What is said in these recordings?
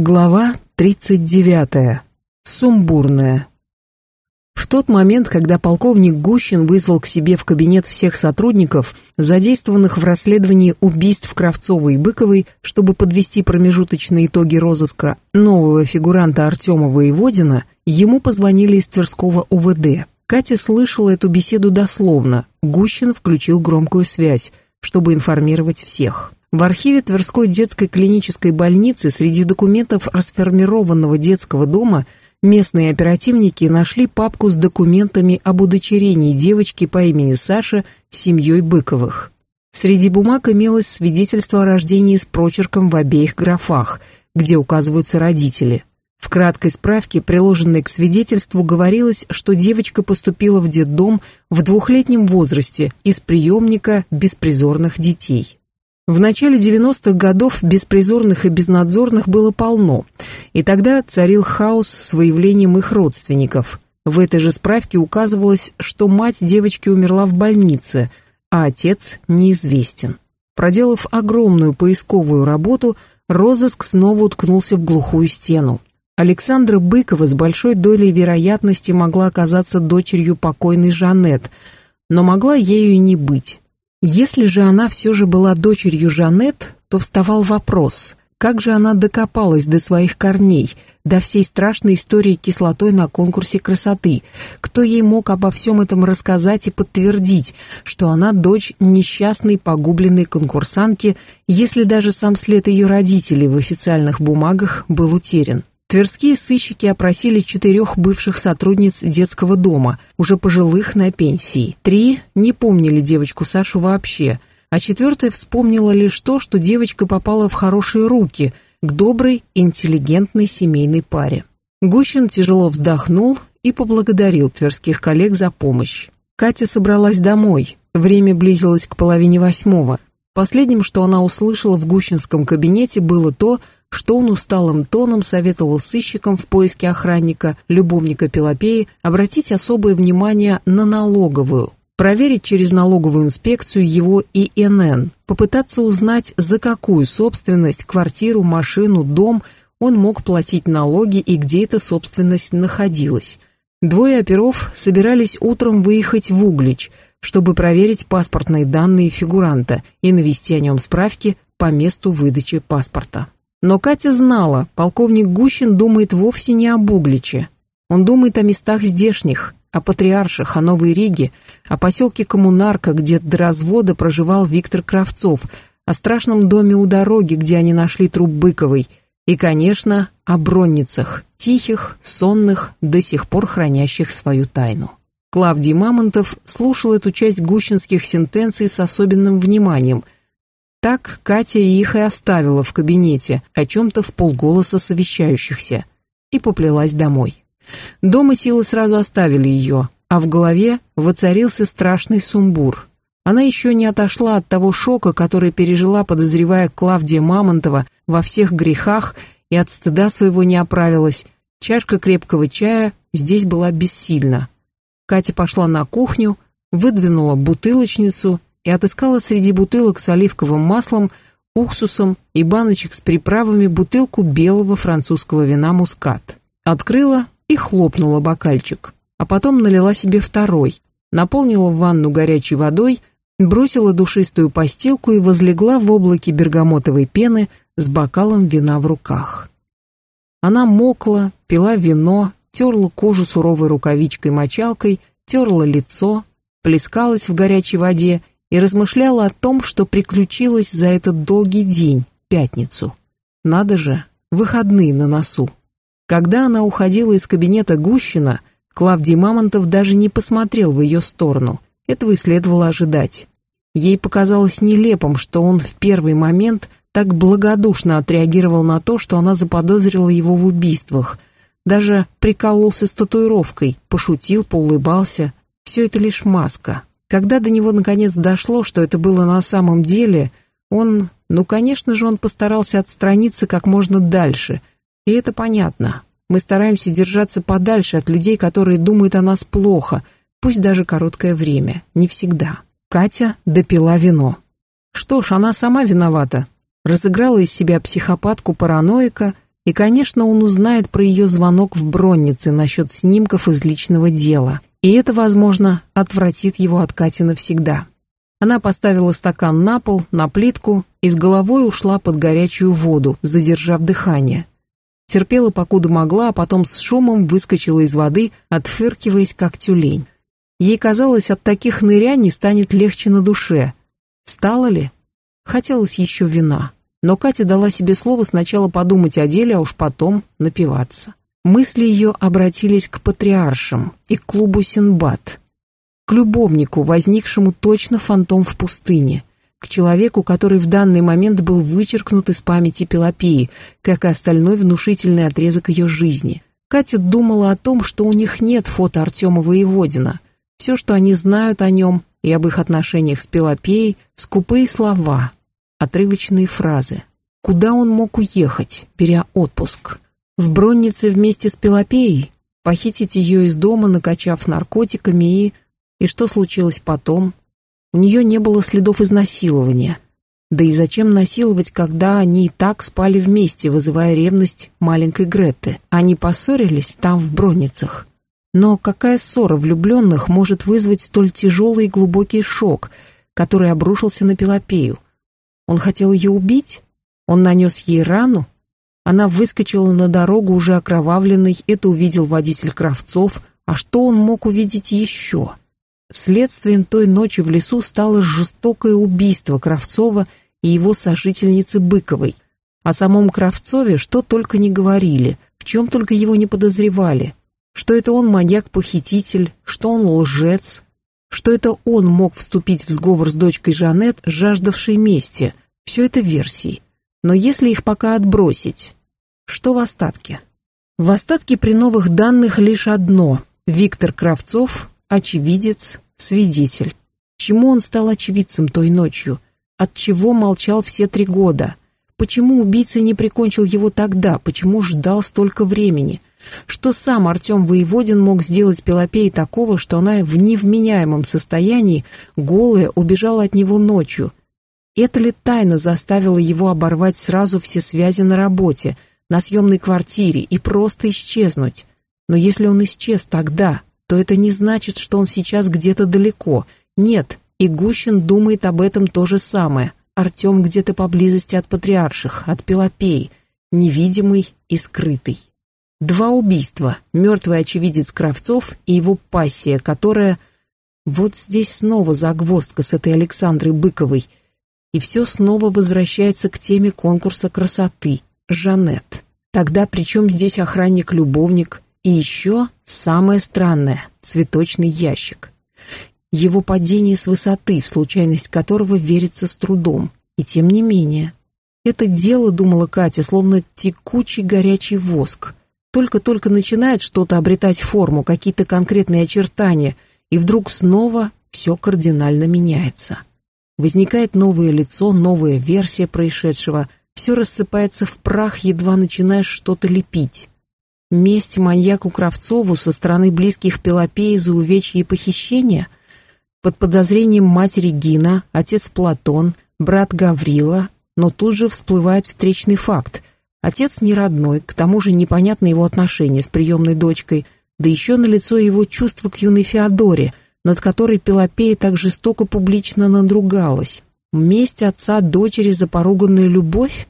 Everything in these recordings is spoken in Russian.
Глава 39. Сумбурная. В тот момент, когда полковник Гущин вызвал к себе в кабинет всех сотрудников, задействованных в расследовании убийств Кравцовой и Быковой, чтобы подвести промежуточные итоги розыска нового фигуранта Артема Воеводина, ему позвонили из Тверского УВД. Катя слышала эту беседу дословно. Гущин включил громкую связь, чтобы информировать всех. В архиве Тверской детской клинической больницы среди документов расформированного детского дома местные оперативники нашли папку с документами об удочерении девочки по имени Саша семьей Быковых. Среди бумаг имелось свидетельство о рождении с прочерком в обеих графах, где указываются родители. В краткой справке, приложенной к свидетельству, говорилось, что девочка поступила в детдом в двухлетнем возрасте из приемника беспризорных детей. В начале 90-х годов беспризорных и безнадзорных было полно, и тогда царил хаос с выявлением их родственников. В этой же справке указывалось, что мать девочки умерла в больнице, а отец неизвестен. Проделав огромную поисковую работу, розыск снова уткнулся в глухую стену. Александра Быкова с большой долей вероятности могла оказаться дочерью покойной Жанет, но могла ею и не быть. Если же она все же была дочерью Жанет, то вставал вопрос, как же она докопалась до своих корней, до всей страшной истории кислотой на конкурсе красоты, кто ей мог обо всем этом рассказать и подтвердить, что она дочь несчастной погубленной конкурсантки, если даже сам след ее родителей в официальных бумагах был утерян. Тверские сыщики опросили четырех бывших сотрудниц детского дома, уже пожилых на пенсии. Три не помнили девочку Сашу вообще, а четвертая вспомнила лишь то, что девочка попала в хорошие руки, к доброй, интеллигентной семейной паре. Гущин тяжело вздохнул и поблагодарил тверских коллег за помощь. Катя собралась домой, время близилось к половине восьмого. Последним, что она услышала в Гущинском кабинете, было то, что он усталым тоном советовал сыщикам в поиске охранника, любовника Пелопеи, обратить особое внимание на налоговую, проверить через налоговую инспекцию его ИНН, попытаться узнать, за какую собственность, квартиру, машину, дом он мог платить налоги и где эта собственность находилась. Двое оперов собирались утром выехать в Углич, чтобы проверить паспортные данные фигуранта и навести о нем справки по месту выдачи паспорта. Но Катя знала, полковник Гущин думает вовсе не об Угличе. Он думает о местах здешних, о Патриарших, о Новой Риге, о поселке Коммунарка, где до развода проживал Виктор Кравцов, о страшном доме у дороги, где они нашли труп Быковой, и, конечно, о бронницах, тихих, сонных, до сих пор хранящих свою тайну. Клавдий Мамонтов слушал эту часть гущинских сентенций с особенным вниманием – так Катя их и оставила в кабинете, о чем-то в полголоса совещающихся, и поплелась домой. Дома силы сразу оставили ее, а в голове воцарился страшный сумбур. Она еще не отошла от того шока, который пережила, подозревая Клавдия Мамонтова во всех грехах и от стыда своего не оправилась. Чашка крепкого чая здесь была бессильна. Катя пошла на кухню, выдвинула бутылочницу и отыскала среди бутылок с оливковым маслом, уксусом и баночек с приправами бутылку белого французского вина «Мускат». Открыла и хлопнула бокальчик, а потом налила себе второй, наполнила ванну горячей водой, бросила душистую постилку и возлегла в облаке бергамотовой пены с бокалом вина в руках. Она мокла, пила вино, терла кожу суровой рукавичкой-мочалкой, терла лицо, плескалась в горячей воде и размышляла о том, что приключилось за этот долгий день, пятницу. Надо же, выходные на носу. Когда она уходила из кабинета Гущина, Клавдий Мамонтов даже не посмотрел в ее сторону. Этого и следовало ожидать. Ей показалось нелепым, что он в первый момент так благодушно отреагировал на то, что она заподозрила его в убийствах. Даже прикололся с татуировкой, пошутил, поулыбался. Все это лишь маска. Когда до него наконец дошло, что это было на самом деле, он, ну, конечно же, он постарался отстраниться как можно дальше. И это понятно. Мы стараемся держаться подальше от людей, которые думают о нас плохо, пусть даже короткое время, не всегда. Катя допила вино. Что ж, она сама виновата. Разыграла из себя психопатку-параноика И, конечно, он узнает про ее звонок в броннице насчет снимков из личного дела. И это, возможно, отвратит его от Кати навсегда. Она поставила стакан на пол, на плитку и с головой ушла под горячую воду, задержав дыхание. Терпела, покуда могла, а потом с шумом выскочила из воды, отфыркиваясь, как тюлень. Ей казалось, от таких ныряний станет легче на душе. Стало ли? Хотелось еще вина. Но Катя дала себе слово сначала подумать о деле, а уж потом напиваться. Мысли ее обратились к патриаршам и к клубу Синбад, к любовнику, возникшему точно фантом в пустыне, к человеку, который в данный момент был вычеркнут из памяти Пелопеи, как и остальной внушительный отрезок ее жизни. Катя думала о том, что у них нет фото Артема Воеводина. Все, что они знают о нем и об их отношениях с Пелопеей, скупые слова, отрывочные фразы. Куда он мог уехать, беря отпуск? В Броннице вместе с Пелопеей? Похитить ее из дома, накачав наркотиками и... И что случилось потом? У нее не было следов изнасилования. Да и зачем насиловать, когда они и так спали вместе, вызывая ревность маленькой Греты? Они поссорились там, в Бронницах. Но какая ссора влюбленных может вызвать столь тяжелый и глубокий шок, который обрушился на Пелопею? Он хотел ее убить? Он нанес ей рану? Она выскочила на дорогу уже окровавленной, это увидел водитель Кравцов, а что он мог увидеть еще? Следствием той ночи в лесу стало жестокое убийство Кравцова и его сожительницы Быковой. О самом Кравцове что только не говорили, в чем только его не подозревали, что это он маньяк-похититель, что он лжец, что это он мог вступить в сговор с дочкой Жанет, жаждавшей мести. Все это версии. Но если их пока отбросить, что в остатке? В остатке при новых данных лишь одно. Виктор Кравцов, очевидец, свидетель. Чему он стал очевидцем той ночью? От чего молчал все три года? Почему убийца не прикончил его тогда? Почему ждал столько времени? Что сам Артем Воеводин мог сделать Пелопее такого, что она в невменяемом состоянии, голая, убежала от него ночью? Это ли тайна заставила его оборвать сразу все связи на работе – на съемной квартире и просто исчезнуть. Но если он исчез тогда, то это не значит, что он сейчас где-то далеко. Нет, и Гущин думает об этом то же самое. Артем где-то поблизости от патриарших, от Пелопей, невидимый и скрытый. Два убийства, мертвый очевидец Кравцов и его пассия, которая... Вот здесь снова загвоздка с этой Александрой Быковой, и все снова возвращается к теме конкурса красоты, Жанет. Тогда при чем здесь охранник-любовник и еще самое странное – цветочный ящик. Его падение с высоты, в случайность которого верится с трудом. И тем не менее. Это дело, думала Катя, словно текучий горячий воск. Только-только начинает что-то обретать форму, какие-то конкретные очертания, и вдруг снова все кардинально меняется. Возникает новое лицо, новая версия происшедшего – все рассыпается в прах, едва начинаешь что-то лепить. Месть маньяку Кравцову со стороны близких Пелопеи за увечье и похищение? Под подозрением матери Гина, отец Платон, брат Гаврила, но тут же всплывает встречный факт. Отец не родной, к тому же непонятно его отношения с приемной дочкой, да еще налицо его чувство к юной Феодоре, над которой Пелопея так жестоко публично надругалась. Месть отца дочери за поруганную любовь?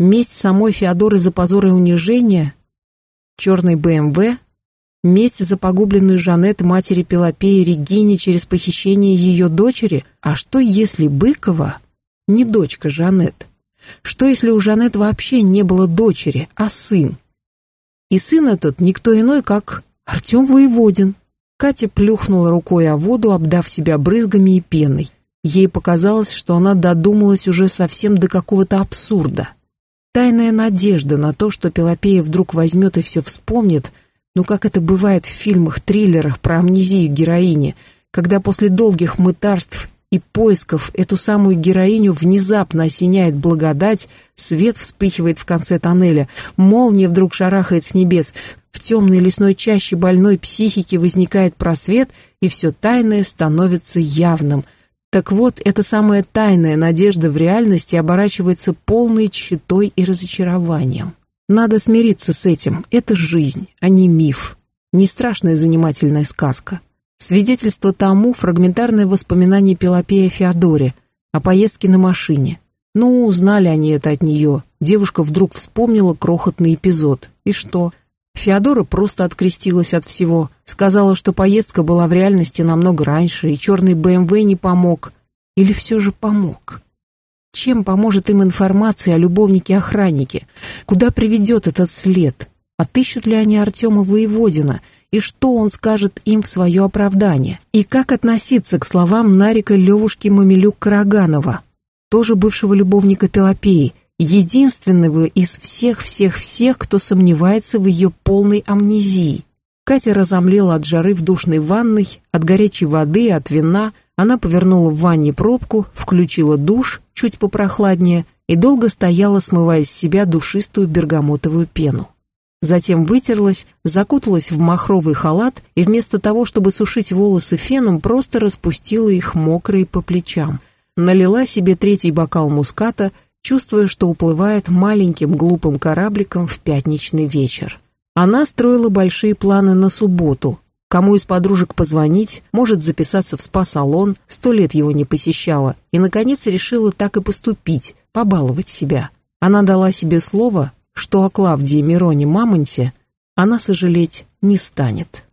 Месть самой Феодоры за позор и унижение? Черный БМВ? Месть за погубленную Жанет матери Пелопеи Регине через похищение ее дочери? А что, если Быкова не дочка Жанет? Что, если у Жанет вообще не было дочери, а сын? И сын этот никто иной, как Артем Воеводин. Катя плюхнула рукой о воду, обдав себя брызгами и пеной. Ей показалось, что она додумалась уже совсем до какого-то абсурда. Тайная надежда на то, что Пелопея вдруг возьмет и все вспомнит, ну как это бывает в фильмах-триллерах про амнезию героини, когда после долгих мытарств и поисков эту самую героиню внезапно осеняет благодать, свет вспыхивает в конце тоннеля, молния вдруг шарахает с небес, в темной лесной чаще больной психики возникает просвет, и все тайное становится явным – так вот, эта самая тайная надежда в реальности оборачивается полной тщетой и разочарованием. Надо смириться с этим, это жизнь, а не миф. Не страшная занимательная сказка. Свидетельство тому фрагментарное воспоминание Пелопея Феодоре о поездке на машине. Ну, узнали они это от нее. Девушка вдруг вспомнила крохотный эпизод. И что? Феодора просто открестилась от всего. Сказала, что поездка была в реальности намного раньше, и черный БМВ не помог. Или все же помог? Чем поможет им информация о любовнике-охраннике? Куда приведет этот след? Отыщут ли они Артема Воеводина? И что он скажет им в свое оправдание? И как относиться к словам Нарика Левушки Мамилюк-Караганова, тоже бывшего любовника Пелопеи, единственного из всех-всех-всех, кто сомневается в ее полной амнезии. Катя разомлела от жары в душной ванной, от горячей воды, от вина. Она повернула в ванне пробку, включила душ, чуть попрохладнее, и долго стояла, смывая с себя душистую бергамотовую пену. Затем вытерлась, закуталась в махровый халат и вместо того, чтобы сушить волосы феном, просто распустила их мокрые по плечам. Налила себе третий бокал муската чувствуя, что уплывает маленьким глупым корабликом в пятничный вечер. Она строила большие планы на субботу. Кому из подружек позвонить, может записаться в спа-салон, сто лет его не посещала, и, наконец, решила так и поступить, побаловать себя. Она дала себе слово, что о Клавдии Мироне Мамонте она сожалеть не станет.